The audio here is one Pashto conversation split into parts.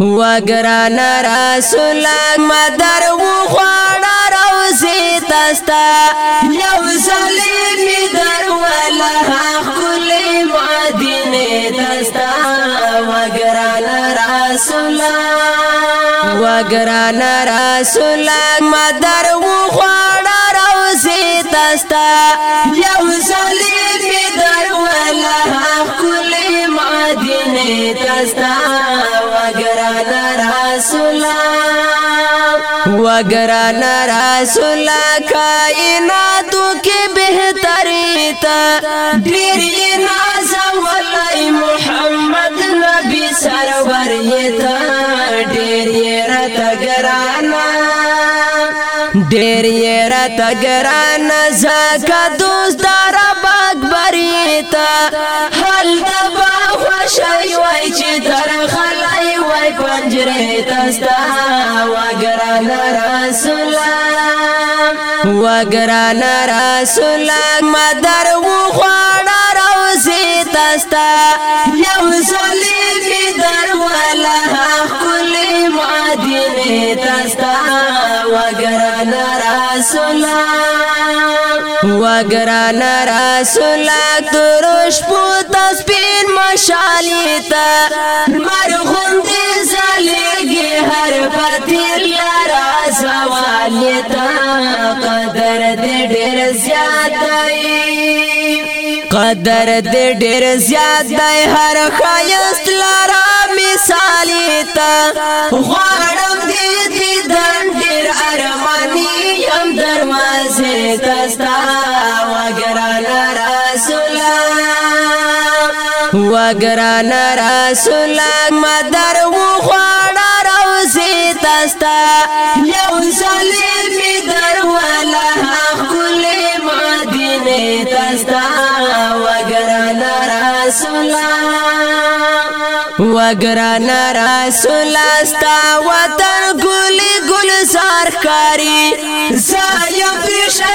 وګران رسول مدر و خوان روزي تستا یو سلیم در ولا خل مدینه تستا وګران رسول وګران رسول مدر و خوان روزي تستا یو سلیم در ولا خل مدینه تستا وگران رسول کائنات کی بہتری تا ډیر یې ناز ولای محمد نبی سرور یې تا ډیر یې رات ګرانا ډیر یې رات ګرانا زکه دوست دار باغ بری تا غیرت استا وګران رسول وګران رسول مدر و خوړ روزي تستا یو سلی می درواله خپل مدینه تستا وګران رسول وګران رسول دروش پوت سپین مشالې ته مرغو والی تا قدر دې ډېر زیات قدر دې ډېر زیات دی هر خیاست لارا مثال تا غواړم دې دې دن ډېر ارمانی يم دروازه تستا وګران رسول مدر و خوړ روزي تاستا یو سلیم در ولا خپل مدینه تاستا وګران رسول وګران رسول استا وطن ګل ګل سار کاری زایم پرشه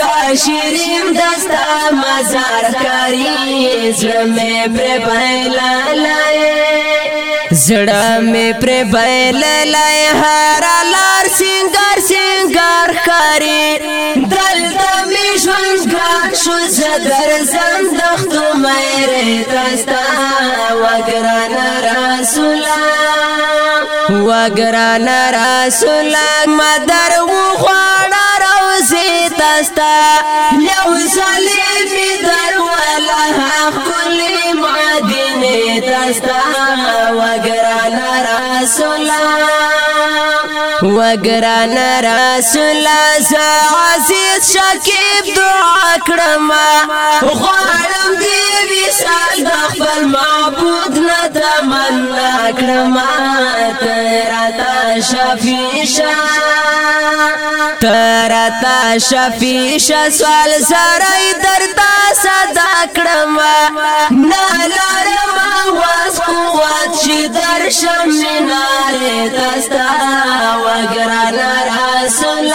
کاشریم دستا مزار کاری زړم پر بایلا لای زړم پر بایلا لای هر لار سنگار سنگار کاری دل دمې ژوند ګاک شو زدر زندخت مې دستا وګران رسولا وګران رسولا مدر و خواړه پسې تاستا یو ځلې می درواله خپل مدینه تاستا وګران رسول وګران رسول عزیز شکیب دعا کړم غواړم دې وصال د خپل معبود نه تمنا کړم تا شفیع ترتا شفی شسوال سرائی درتا صدا کړم نه لرم واس قوت چې درشم منارې دستا وګران رسول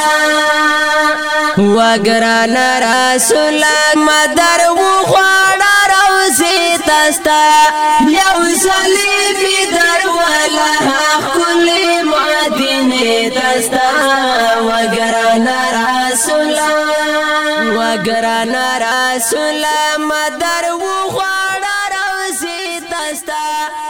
وګران رسول مدر و خواړه روزي دستا یو سلیبي درواله وگران رسول وگران رسول مدر و خوڑا روزی دستا